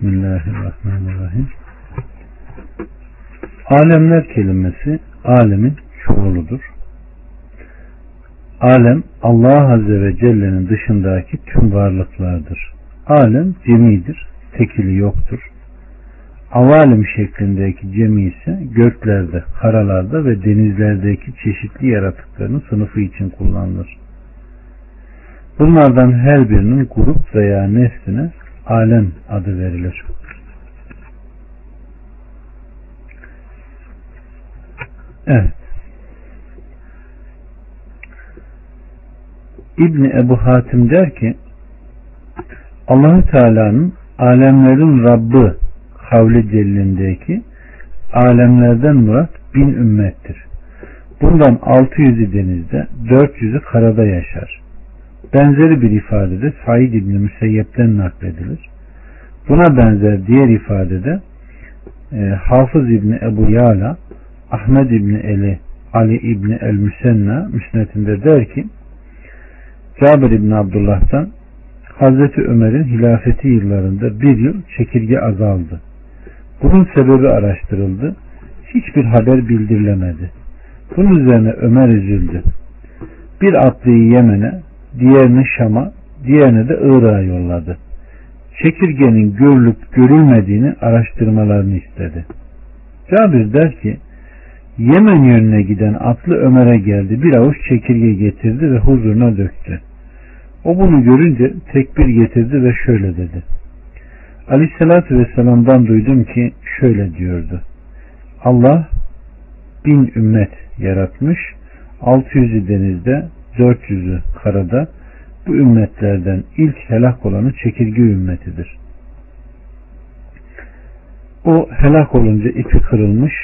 Bismillahirrahmanirrahim. Alemler kelimesi alemin çoğuludur. Alem Allah Azze ve Celle'nin dışındaki tüm varlıklardır. Alem cemidir, tekili yoktur. Avalim şeklindeki cemi ise göklerde, karalarda ve denizlerdeki çeşitli yaratıkların sınıfı için kullanılır. Bunlardan her birinin grup veya nesline alem adı verilir. Evet. İbni Ebu Hatim der ki Allahü Teala'nın alemlerin Rabbi kavli cellindeki alemlerden murat bin ümmettir. Bundan 600'ü denizde, 400'ü karada yaşar. Benzeri bir ifadede Said İbni Müseyyep'ten nakledilir. Buna benzer diğer ifadede e, Hafız İbni Ebu Yala, Ahmed İbni Eli, Ali İbni El Müsenna müsnetinde der ki Cabir İbni Abdullah'tan Hazreti Ömer'in hilafeti yıllarında bir yıl çekirge azaldı. Bunun sebebi araştırıldı. Hiçbir haber bildirilemedi. Bunun üzerine Ömer üzüldü. Bir atlıyı Yemen'e, diğerini Şam'a, diğerini de Irak'a yolladı. Çekirgenin görülüp görülmediğini araştırmalarını istedi. Cabir der ki, Yemen yönüne giden atlı Ömer'e geldi. Bir avuç çekirge getirdi ve huzuruna döktü. O bunu görünce tekbir getirdi ve şöyle dedi. Aleyhissalatü Vesselam'dan duydum ki şöyle diyordu. Allah bin ümmet yaratmış, 600'ü denizde, 400'ü karada, bu ümmetlerden ilk helak olanı çekirge ümmetidir. O helak olunca ipi kırılmış,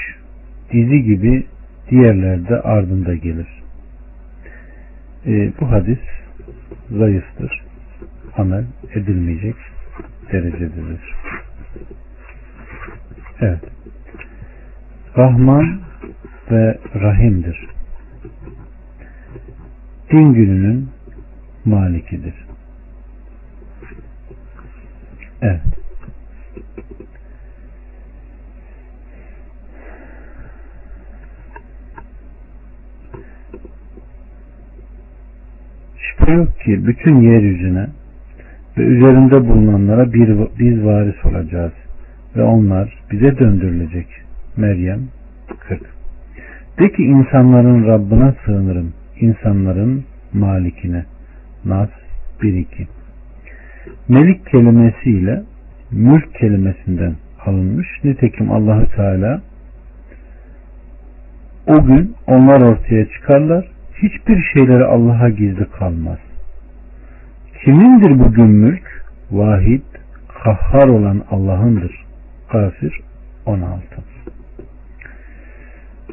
dizi gibi diğerler de ardında gelir. E, bu hadis zayıftır. Amel edilmeyecek derecededir. Evet. Rahman ve Rahim'dir. Din gününün malikidir. Evet. Şüphe yok ki bütün yeryüzüne ve üzerinde bulunanlara bir, biz varis olacağız ve onlar bize döndürülecek. Meryem 40 De ki insanların Rabbına sığınırım, insanların malikine. Nas 1-2 Melik kelimesiyle mülk kelimesinden alınmış. Nitekim Allahü Teala o gün onlar ortaya çıkarlar. Hiçbir şeyleri Allah'a gizli kalmaz. Kimindir bugün mülk? Vahid, kahhar olan Allah'ındır. Kafir 16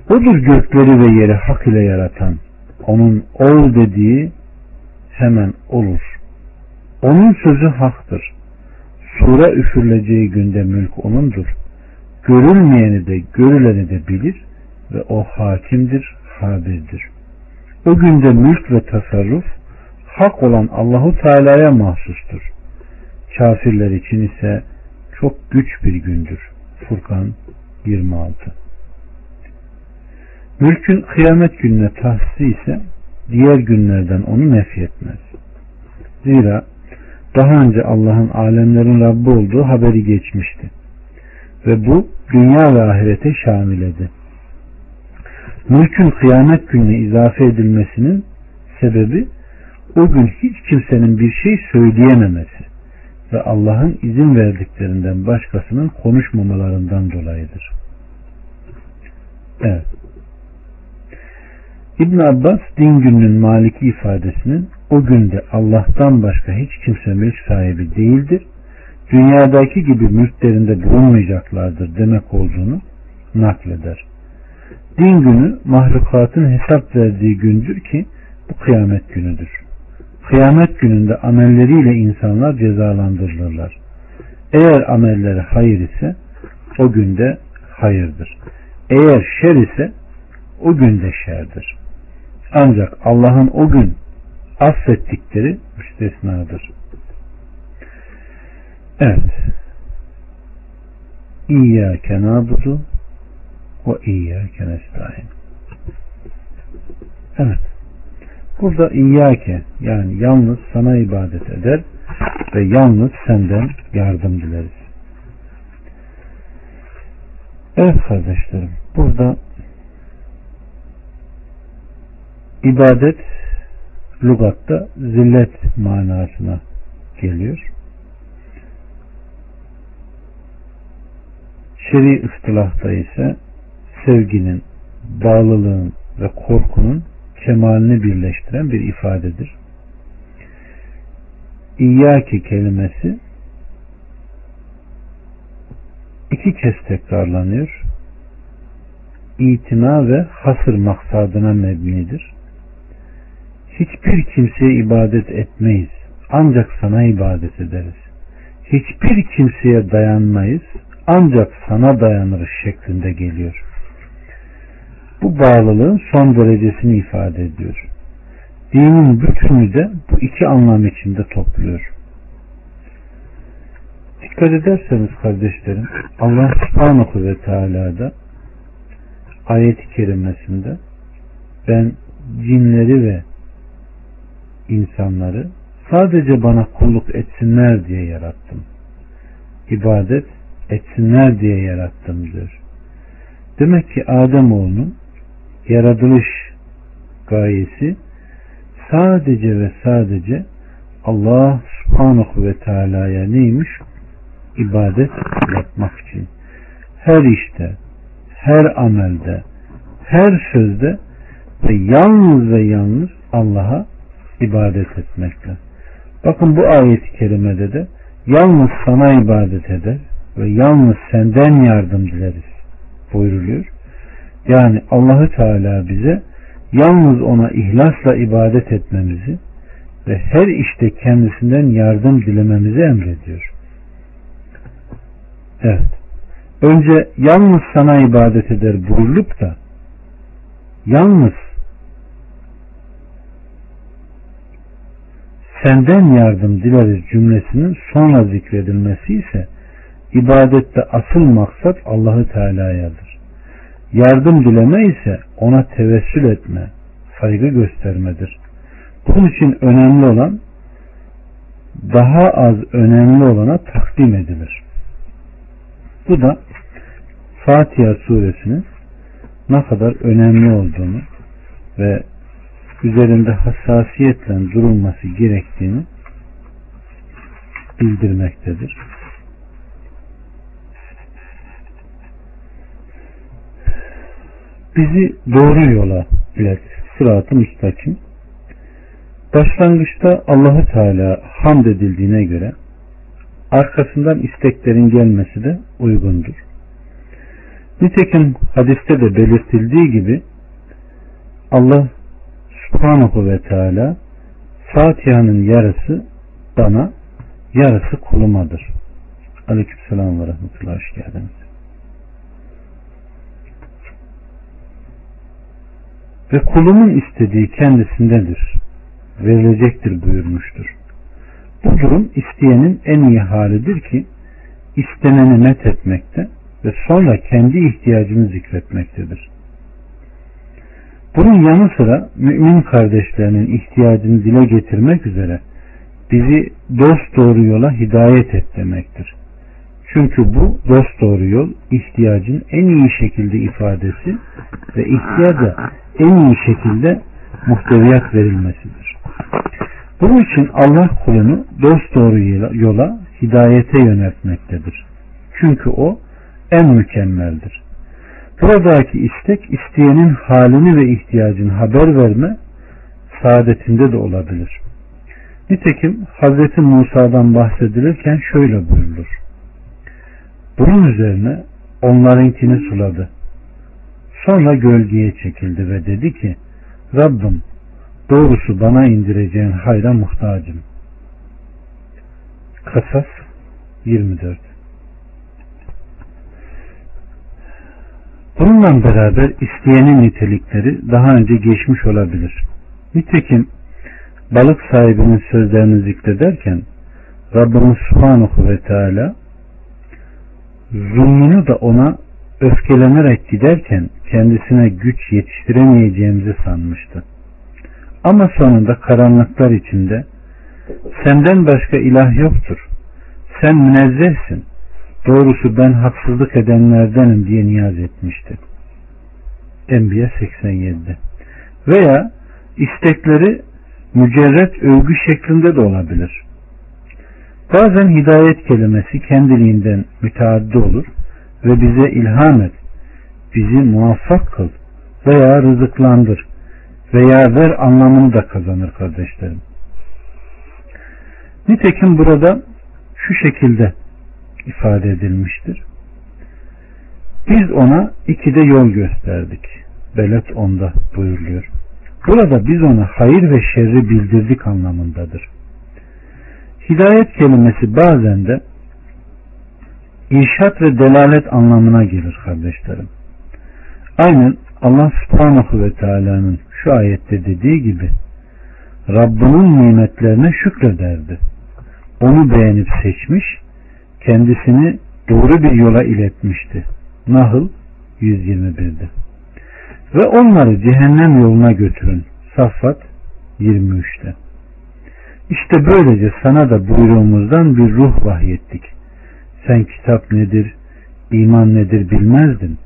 Odur gökleri ve yeri hak ile yaratan. Onun ol dediği hemen olur. Onun sözü haktır. Sure üfürüleceği günde mülk onundur. Görülmeyeni de görüleni de bilir ve o hakimdir, habirdir. O günde mülk ve tasarruf hak olan Allahu Teala'ya mahsustur. Kafirler için ise çok güç bir gündür. Furkan 26 Mülkün kıyamet gününe tahsisi ise diğer günlerden onu nefyetmez. Zira daha önce Allah'ın alemlerin Rabbi olduğu haberi geçmişti. Ve bu dünya ve ahirete şamil edi. Mülkün kıyamet gününe izafe edilmesinin sebebi o gün hiç kimsenin bir şey söyleyememesi ve Allah'ın izin verdiklerinden başkasının konuşmamalarından dolayıdır. Evet. İbn Abbas din gününün maliki ifadesinin o günde Allah'tan başka hiç kimse mülk sahibi değildir. Dünyadaki gibi mülklerinde bulunmayacaklardır demek olduğunu nakleder. Din günü mahlukatın hesap verdiği gündür ki bu kıyamet günüdür. Kıyamet gününde amelleriyle insanlar cezalandırılırlar. Eğer amelleri hayır ise o günde hayırdır. Eğer şer ise o günde şerdir. Ancak Allah'ın o gün affettikleri müstesnadır. Evet. İyyâke nâbudu ve iyyâke nestaîn. Evet. Burada iyyâke yani yalnız sana ibadet eder ve yalnız senden yardım dileriz. Evet kardeşlerim burada ibadet lugatta zillet manasına geliyor. Şer'i ıstılahta ise sevginin, bağlılığın ve korkunun kemalini birleştiren bir ifadedir. İyyâke kelimesi iki kez tekrarlanıyor. İtina ve hasır maksadına mebnidir. Hiçbir kimseye ibadet etmeyiz. Ancak sana ibadet ederiz. Hiçbir kimseye dayanmayız. Ancak sana dayanırız şeklinde geliyor. Bu bağlılığın son derecesini ifade ediyor. Dinin bütünü de bu iki anlam içinde topluyor. Dikkat ederseniz kardeşlerim Allah subhanahu ve teala'da ayet-i kerimesinde ben cinleri ve insanları sadece bana kulluk etsinler diye yarattım. İbadet etsinler diye yarattım diyor. Demek ki Adem oğlunun yaratılış gayesi sadece ve sadece Allah subhanahu ve teala'ya neymiş? ibadet yapmak için. Her işte, her amelde, her sözde ve yalnız ve yalnız Allah'a ibadet etmekle. Bakın bu ayet-i kerimede de yalnız sana ibadet eder ve yalnız senden yardım dileriz buyruluyor. Yani Allahü Teala bize yalnız ona ihlasla ibadet etmemizi ve her işte kendisinden yardım dilememizi emrediyor. Evet. Önce yalnız sana ibadet eder buyurulup da yalnız senden yardım dileriz cümlesinin sonra zikredilmesi ise ibadette asıl maksat Allahü Teala'yadır. Yardım dileme ise ona tevessül etme, saygı göstermedir. Bunun için önemli olan daha az önemli olana takdim edilir. Bu da Fatiha suresinin ne kadar önemli olduğunu ve üzerinde hassasiyetle durulması gerektiğini bildirmektedir. Bizi doğru yola ilet, sıratı müstakim. Başlangıçta Allahu Teala hamd edildiğine göre arkasından isteklerin gelmesi de uygundur. Nitekim hadiste de belirtildiği gibi Allah subhanahu ve teala Fatiha'nın yarısı bana yarısı kulumadır. Aleykümselam ve rahmetullah hoş geldiniz. Ve kulumun istediği kendisindedir. Verilecektir buyurmuştur. Bu durum isteyenin en iyi halidir ki isteneni met etmekte ve sonra kendi ihtiyacını zikretmektedir. Bunun yanı sıra mümin kardeşlerinin ihtiyacını dile getirmek üzere bizi dost doğru yola hidayet et demektir. Çünkü bu dost doğru yol ihtiyacın en iyi şekilde ifadesi ve ihtiyaca en iyi şekilde muhteviyat verilmesidir. Bunun için Allah kulunu dost doğru yola hidayete yöneltmektedir. Çünkü o en mükemmeldir. Buradaki istek isteyenin halini ve ihtiyacını haber verme saadetinde de olabilir. Nitekim Hz. Musa'dan bahsedilirken şöyle buyurulur. Bunun üzerine onlarınkini suladı. Sonra gölgeye çekildi ve dedi ki Rabbim doğrusu bana indireceğin hayra muhtacım. Kasas 24 Bununla beraber isteyenin nitelikleri daha önce geçmiş olabilir. Nitekim balık sahibinin sözlerini zikrederken Rabbimiz Subhanahu ve Teala zulmünü da ona öfkelenerek giderken kendisine güç yetiştiremeyeceğimizi sanmıştı. Ama sonunda karanlıklar içinde senden başka ilah yoktur. Sen münezzehsin. Doğrusu ben haksızlık edenlerdenim diye niyaz etmişti. Enbiya 87'de. Veya istekleri mücerret övgü şeklinde de olabilir. Bazen hidayet kelimesi kendiliğinden müteaddi olur ve bize ilham et, bizi muvaffak kıl veya rızıklandır veya ver anlamını da kazanır kardeşlerim. Nitekim burada şu şekilde ifade edilmiştir. Biz ona iki de yol gösterdik. Belet onda buyuruluyor. Burada biz ona hayır ve şerri bildirdik anlamındadır. Hidayet kelimesi bazen de irşat ve delalet anlamına gelir kardeşlerim. Aynen Allah subhanahu ve teala'nın şu ayette dediği gibi Rabbinin nimetlerine şükrederdi. Onu beğenip seçmiş, kendisini doğru bir yola iletmişti. Nahl 121'de. Ve onları cehennem yoluna götürün. Saffat 23'te. İşte böylece sana da buyruğumuzdan bir ruh vahyettik. Sen kitap nedir, iman nedir bilmezdin.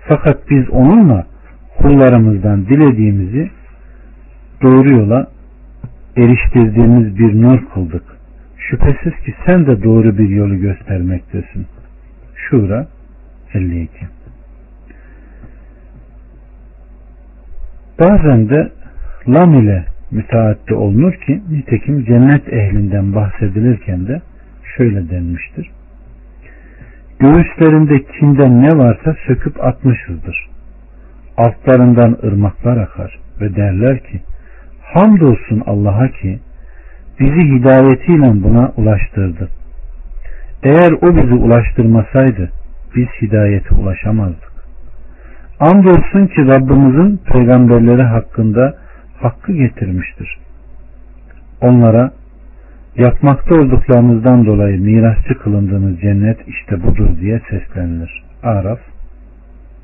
Fakat biz onunla kullarımızdan dilediğimizi doğru yola eriştirdiğimiz bir nur kıldık. Şüphesiz ki sen de doğru bir yolu göstermektesin. Şura 52 Bazen de lam ile müteaddi olunur ki nitekim cennet ehlinden bahsedilirken de şöyle denmiştir. Göğüslerinde kinden ne varsa söküp atmışızdır. Altlarından ırmaklar akar ve derler ki hamdolsun Allah'a ki bizi hidayetiyle buna ulaştırdı. Eğer o bizi ulaştırmasaydı biz hidayete ulaşamazdık. Andolsun ki Rabbimizin peygamberleri hakkında hakkı getirmiştir. Onlara yapmakta olduklarınızdan dolayı mirasçı kılındığınız cennet işte budur diye seslenilir. Araf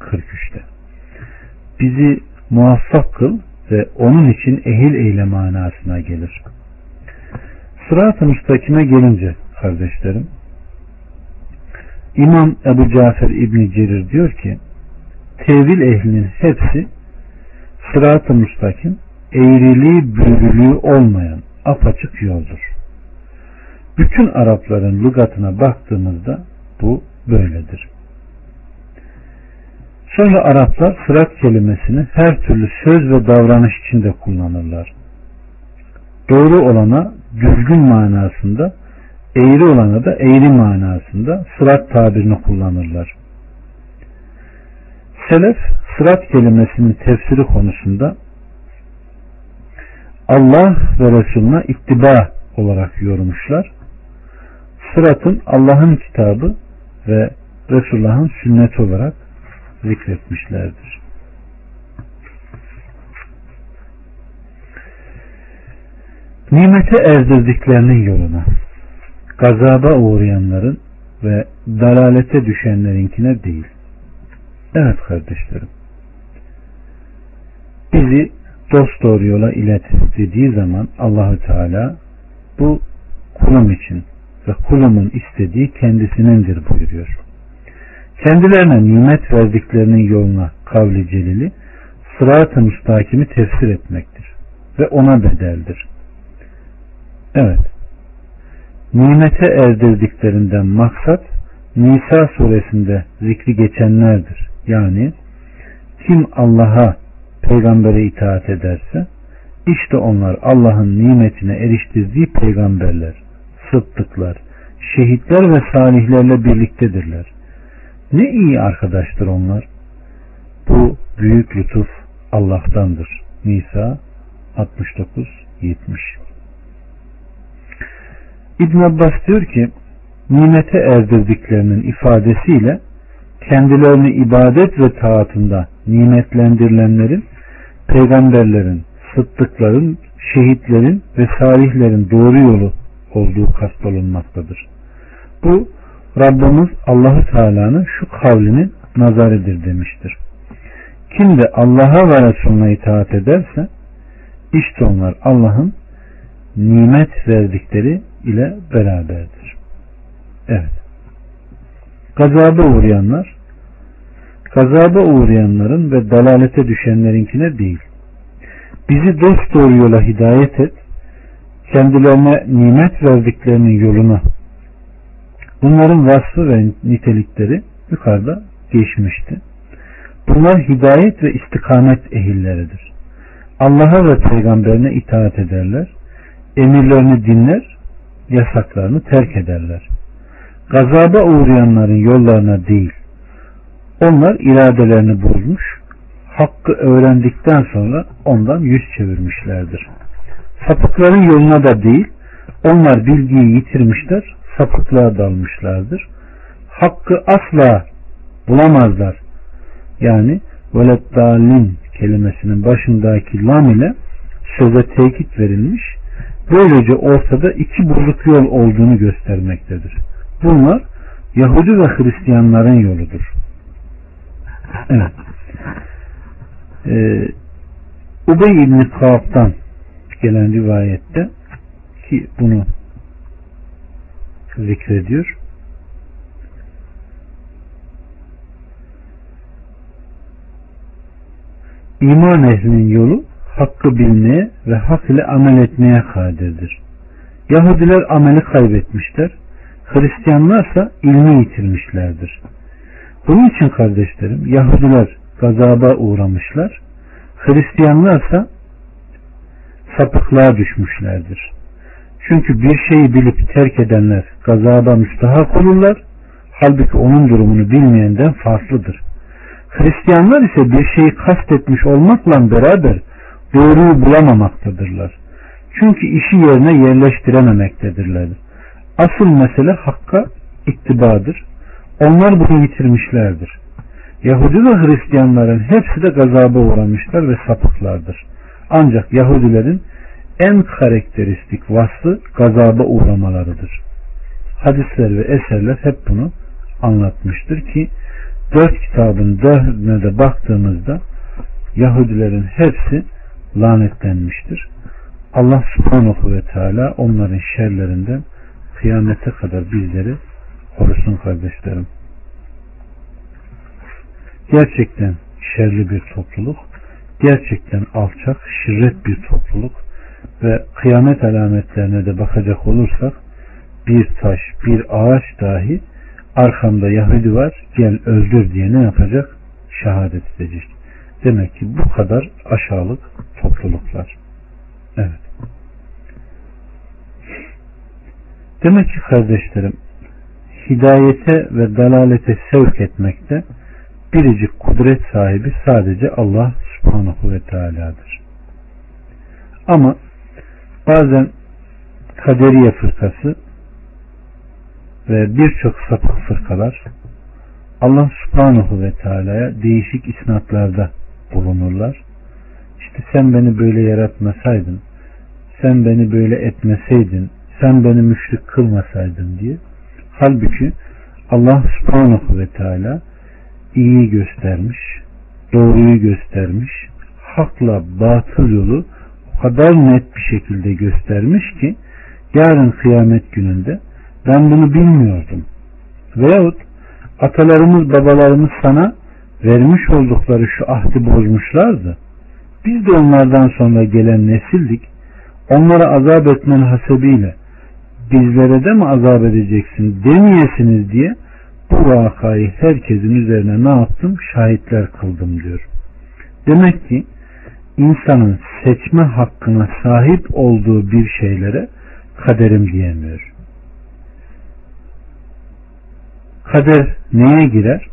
43'te. Bizi muvaffak kıl ve onun için ehil eyle manasına gelir. Sırat-ı müstakime gelince kardeşlerim İmam Ebu Cafer İbni Cerir diyor ki tevil ehlinin hepsi sırat-ı müstakim eğriliği büyürülüğü olmayan apaçık yoldur. Bütün Arapların lügatına baktığımızda bu böyledir. Sonra Araplar sırat kelimesini her türlü söz ve davranış içinde kullanırlar. Doğru olana düzgün manasında, eğri olana da eğri manasında sırat tabirini kullanırlar. Selef sırat kelimesinin tefsiri konusunda Allah ve Resulüne ittiba olarak yormuşlar. Sıratın Allah'ın kitabı ve Resulullah'ın sünneti olarak zikretmişlerdir. Nimete erdirdiklerinin yoluna, gazaba uğrayanların ve dalalete düşenlerinkine değil. Evet kardeşlerim. Bizi dost doğru yola ilet dediği zaman Allahü Teala bu kulum için ve kulumun istediği kendisinindir buyuruyor. Kendilerine nimet verdiklerinin yoluna kavli celili sırat-ı müstakimi tefsir etmektir ve ona bedeldir. Evet. Nimete erdirdiklerinden maksat Nisa suresinde zikri geçenlerdir. Yani kim Allah'a peygambere itaat ederse işte onlar Allah'ın nimetine eriştirdiği peygamberler, sıddıklar, şehitler ve salihlerle birliktedirler. Ne iyi arkadaştır onlar. Bu büyük lütuf Allah'tandır. Nisa 69-70 İbn Abbas diyor ki nimete erdirdiklerinin ifadesiyle kendilerini ibadet ve taatında nimetlendirilenlerin peygamberlerin, sıddıkların, şehitlerin ve salihlerin doğru yolu olduğu kastolunmaktadır. Bu Rabbimiz Allahu Teala'nın şu kavlinin nazarıdır demiştir. Kim de Allah'a ve Resulüne itaat ederse işte onlar Allah'ın nimet verdikleri ile beraberdir. Evet. Gazaba uğrayanlar gazaba uğrayanların ve dalalete düşenlerinkine değil. Bizi dost doğru yola hidayet et, kendilerine nimet verdiklerinin yoluna. Bunların vasfı ve nitelikleri yukarıda geçmişti. Bunlar hidayet ve istikamet ehilleridir. Allah'a ve peygamberine itaat ederler, emirlerini dinler, yasaklarını terk ederler. Gazaba uğrayanların yollarına değil, onlar iradelerini bozmuş, hakkı öğrendikten sonra ondan yüz çevirmişlerdir. Sapıkların yoluna da değil, onlar bilgiyi yitirmişler, sapıklığa dalmışlardır. Hakkı asla bulamazlar. Yani velet dalin kelimesinin başındaki lam ile söze tekit verilmiş. Böylece ortada iki bozuk yol olduğunu göstermektedir. Bunlar Yahudi ve Hristiyanların yoludur. Evet. Ee, Ubey İbni Kaab'dan gelen rivayette ki bunu zikrediyor. İman ehlinin yolu hakkı bilmeye ve hak ile amel etmeye kadirdir. Yahudiler ameli kaybetmişler. Hristiyanlarsa ilmi yitirmişlerdir. Bunun için kardeşlerim Yahudiler gazaba uğramışlar. Hristiyanlarsa sapıklığa düşmüşlerdir. Çünkü bir şeyi bilip terk edenler gazaba müstahak olurlar. Halbuki onun durumunu bilmeyenden farklıdır. Hristiyanlar ise bir şeyi kastetmiş olmakla beraber doğruyu bulamamaktadırlar. Çünkü işi yerine yerleştirememektedirler. Asıl mesele hakka ittibadır. Onlar bunu yitirmişlerdir. Yahudi ve Hristiyanların hepsi de gazaba uğramışlar ve sapıklardır. Ancak Yahudilerin en karakteristik vasfı gazaba uğramalarıdır. Hadisler ve eserler hep bunu anlatmıştır ki dört kitabın dördüne de baktığımızda Yahudilerin hepsi lanetlenmiştir. Allah subhanahu ve teala onların şerlerinden kıyamete kadar bizleri korusun kardeşlerim. Gerçekten şerli bir topluluk, gerçekten alçak, şirret bir topluluk ve kıyamet alametlerine de bakacak olursak bir taş, bir ağaç dahi arkamda Yahudi var gel öldür diye ne yapacak? Şehadet edecek. Demek ki bu kadar aşağılık topluluklar. Evet. Demek ki kardeşlerim hidayete ve dalalete sevk etmekte biricik kudret sahibi sadece Allah subhanahu ve teala'dır. Ama bazen kaderiye fırkası ve birçok sapık fırkalar Allah subhanahu ve teala'ya değişik isnatlarda bulunurlar. Sen beni böyle yaratmasaydın, sen beni böyle etmeseydin, sen beni müşrik kılmasaydın diye. Halbuki Allah subhanahu ve teala iyi göstermiş, doğruyu göstermiş, hakla batıl yolu o kadar net bir şekilde göstermiş ki yarın kıyamet gününde ben bunu bilmiyordum. Veyahut atalarımız babalarımız sana vermiş oldukları şu ahdi bozmuşlardı. Biz de onlardan sonra gelen nesildik. Onlara azap etmen hasebiyle bizlere de mi azap edeceksin demeyesiniz diye bu vakayı herkesin üzerine ne yaptım? Şahitler kıldım diyor. Demek ki insanın seçme hakkına sahip olduğu bir şeylere kaderim diyemiyor. Kader neye girer?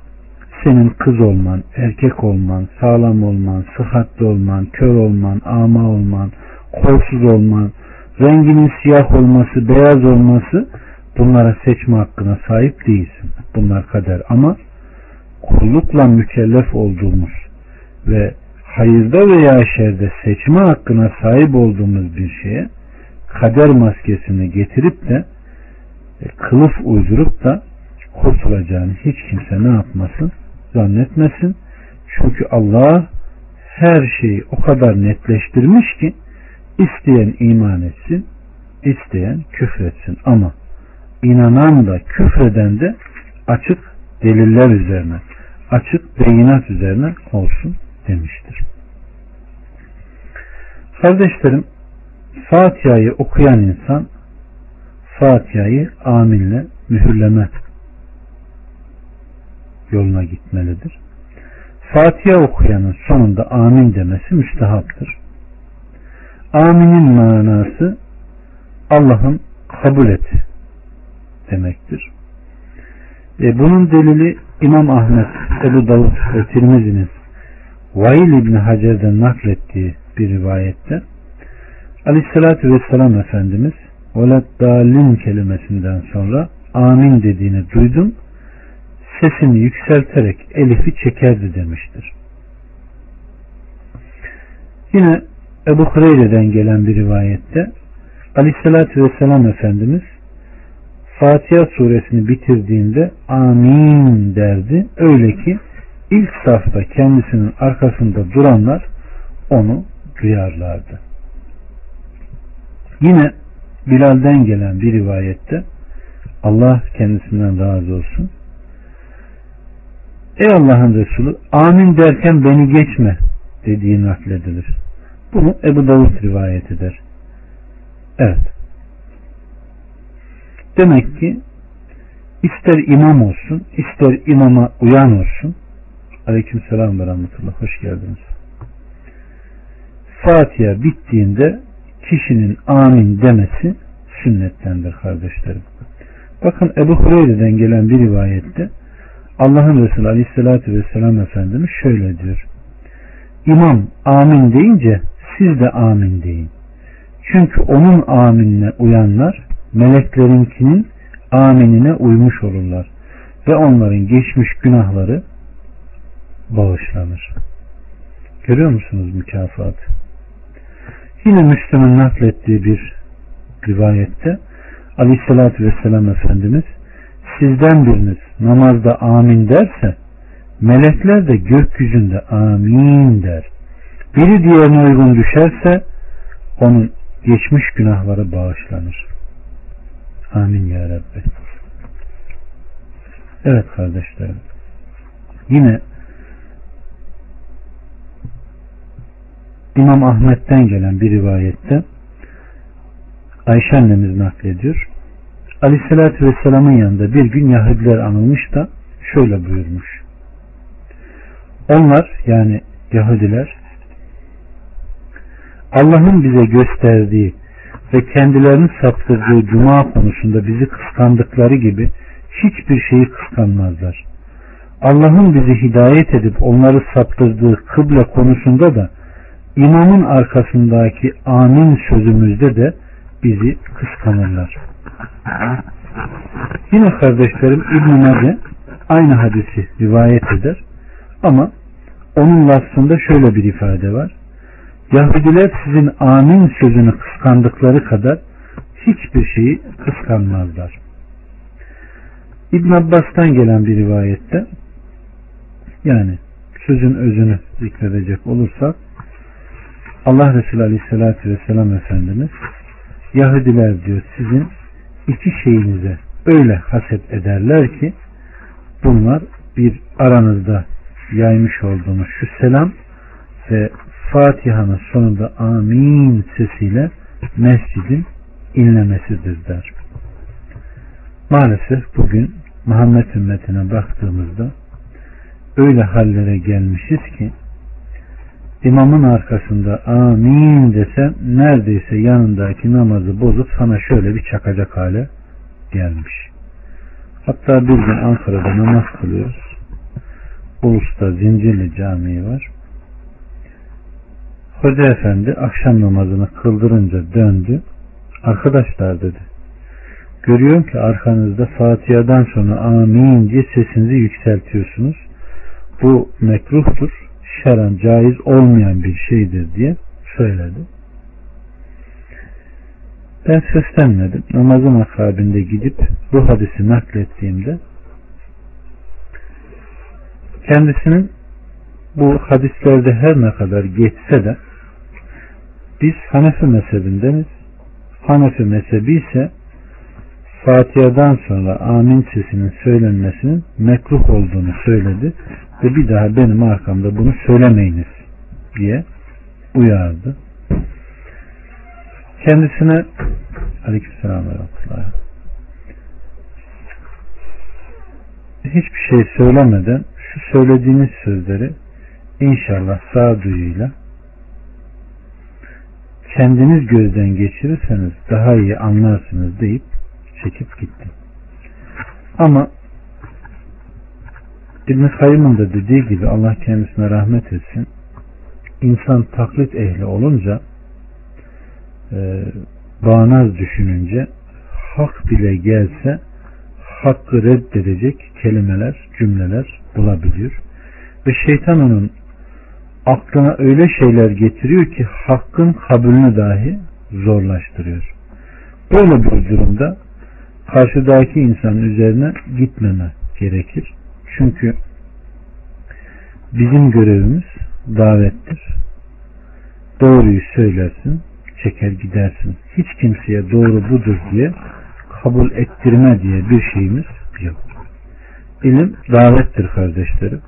Senin kız olman, erkek olman, sağlam olman, sıhhatli olman, kör olman, ama olman, kolsuz olman, renginin siyah olması, beyaz olması bunlara seçme hakkına sahip değilsin. Bunlar kader ama kullukla mükellef olduğumuz ve hayırda veya şerde seçme hakkına sahip olduğumuz bir şeye kader maskesini getirip de e, kılıf uydurup da kurtulacağını hiç kimse ne yapmasın? Zannetmesin. Çünkü Allah her şeyi o kadar netleştirmiş ki isteyen iman etsin, isteyen küfretsin. Ama inanan da küfreden de açık deliller üzerine, açık beyinat üzerine olsun demiştir. Kardeşlerim, Fatiha'yı okuyan insan Fatiha'yı aminle mühürleme yoluna gitmelidir. Fatiha okuyanın sonunda amin demesi müstehaptır. Aminin manası Allah'ın kabul et demektir. E bunun delili İmam Ahmet, Ebu Davud ve Tirmizi'nin Vail İbni Hacer'den naklettiği bir rivayette Aleyhisselatü Vesselam Efendimiz Velat dalin kelimesinden sonra amin dediğini duydum. Sesini yükselterek elifi çekerdi demiştir. Yine Ebu Hureyre'den gelen bir rivayette Aleyhisselatü Vesselam Efendimiz Fatiha suresini bitirdiğinde amin derdi. Öyle ki ilk safta kendisinin arkasında duranlar onu duyarlardı. Yine Bilal'den gelen bir rivayette Allah kendisinden razı olsun. Ey Allah'ın Resulü amin derken beni geçme dediği nakledilir. Bunu Ebu Davud rivayet eder. Evet. Demek ki ister imam olsun, ister imama uyan olsun. Aleyküm selam ve rahmetullah. Hoş geldiniz. Fatiha bittiğinde kişinin amin demesi sünnettendir kardeşlerim. Bakın Ebu Hureyre'den gelen bir rivayette Allah'ın Resulü Aleyhisselatü Vesselam Efendimiz şöyle diyor. İmam amin deyince siz de amin deyin. Çünkü onun aminine uyanlar meleklerinkinin aminine uymuş olurlar ve onların geçmiş günahları bağışlanır. Görüyor musunuz mükafatı? Yine Müslüm'ün naklettiği bir rivayette Aleyhisselatü Vesselam Efendimiz sizden biriniz namazda amin derse melekler de gökyüzünde amin der. Biri diğerine uygun düşerse onun geçmiş günahları bağışlanır. Amin ya Rabbi. Evet kardeşlerim. Yine İmam Ahmet'ten gelen bir rivayette Ayşe annemiz naklediyor. Aleyhissalatü Vesselam'ın yanında bir gün Yahudiler anılmış da şöyle buyurmuş. Onlar yani Yahudiler Allah'ın bize gösterdiği ve kendilerini saptırdığı cuma konusunda bizi kıskandıkları gibi hiçbir şeyi kıskanmazlar. Allah'ın bizi hidayet edip onları saptırdığı kıble konusunda da imamın arkasındaki amin sözümüzde de bizi kıskanırlar. Yine kardeşlerim İbn-i Mace aynı hadisi rivayet eder ama onun lafzında şöyle bir ifade var. Yahudiler sizin amin sözünü kıskandıkları kadar hiçbir şeyi kıskanmazlar. İbn Abbas'tan gelen bir rivayette yani sözün özünü zikredecek olursak Allah Resulü Aleyhisselatü Vesselam Efendimiz Yahudiler diyor sizin iki şeyinize öyle haset ederler ki bunlar bir aranızda yaymış olduğunuz şu selam ve Fatiha'nın sonunda amin sesiyle mescidin inlemesidir der. Maalesef bugün Muhammed ümmetine baktığımızda öyle hallere gelmişiz ki imamın arkasında amin desem neredeyse yanındaki namazı bozup sana şöyle bir çakacak hale gelmiş. Hatta bir gün Ankara'da namaz kılıyoruz. Ulus'ta Zincirli Camii var. Hoca efendi akşam namazını kıldırınca döndü. Arkadaşlar dedi. Görüyorum ki arkanızda Fatiha'dan sonra amin diye sesinizi yükseltiyorsunuz. Bu mekruhtur şeran caiz olmayan bir şeydir diye söyledi. Ben seslenmedim. Namazın akabinde gidip bu hadisi naklettiğimde kendisinin bu hadislerde her ne kadar geçse de biz Hanefi mezhebindeniz. Hanefi mezhebi ise Fatiha'dan sonra amin sesinin söylenmesinin mekruh olduğunu söyledi ve bir daha benim arkamda bunu söylemeyiniz diye uyardı. Kendisine Aleykümselam ve hiçbir şey söylemeden şu söylediğiniz sözleri inşallah sağduyuyla kendiniz gözden geçirirseniz daha iyi anlarsınız deyip çekip gitti. Ama İbn Kayyım'ın da dediği gibi Allah kendisine rahmet etsin. İnsan taklit ehli olunca e, bağnaz düşününce hak bile gelse hakkı reddedecek kelimeler, cümleler bulabiliyor. Ve şeytan onun aklına öyle şeyler getiriyor ki hakkın kabulünü dahi zorlaştırıyor. Böyle bir durumda karşıdaki insanın üzerine gitmeme gerekir. Çünkü bizim görevimiz davettir. Doğruyu söylersin, çeker gidersin. Hiç kimseye doğru budur diye kabul ettirme diye bir şeyimiz yok. İlim davettir kardeşlerim.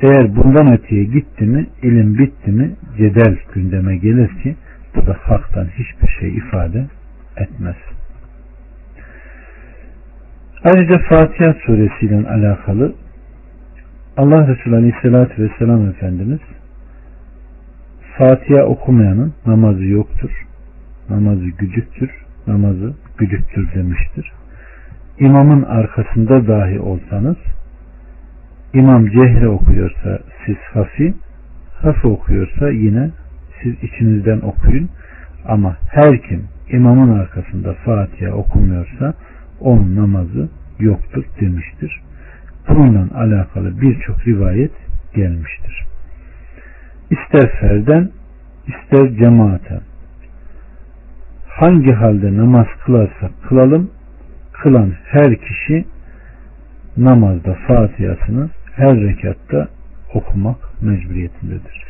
Eğer bundan öteye gitti mi, ilim bitti mi, cedel gündeme gelir ki bu da haktan hiçbir şey ifade etmez. Ayrıca Fatiha suresiyle alakalı Allah Resulü Aleyhisselatü Vesselam Efendimiz Fatiha okumayanın namazı yoktur. Namazı güdüktür. Namazı güdüktür demiştir. İmamın arkasında dahi olsanız İmam cehre okuyorsa siz hafi, hafi okuyorsa yine siz içinizden okuyun. Ama her kim imamın arkasında Fatiha okumuyorsa onun namazı yoktur demiştir. Bununla alakalı birçok rivayet gelmiştir. İster ferden, ister cemaaten. Hangi halde namaz kılarsak kılalım, kılan her kişi namazda Fatiha'sını her rekatta okumak mecburiyetindedir.